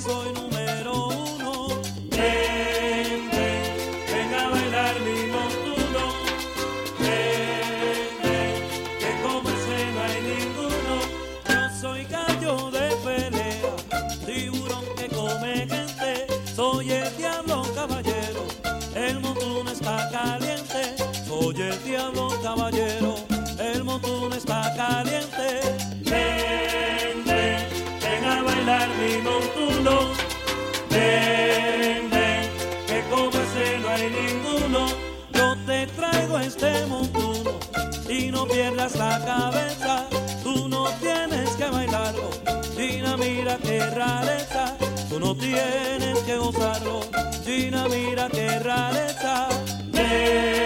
soy número uno. Ven, ven, ven a bailar mi montuno. Ven, que como ese no hay ninguno. Yo soy gallo de pelea, tiburón que come gente. Soy el diablo caballero, el montuno está caliente. Soy el diablo caballero, el montuno está caliente. ninguno. Ven, que como ese no hay ninguno. Yo te traigo este montuno y no pierdas la cabeza. Tú no tienes que bailarlo, Gina, mira qué rareza. Tú no tienes que gozarlo, Gina, mira qué rareza. Ven,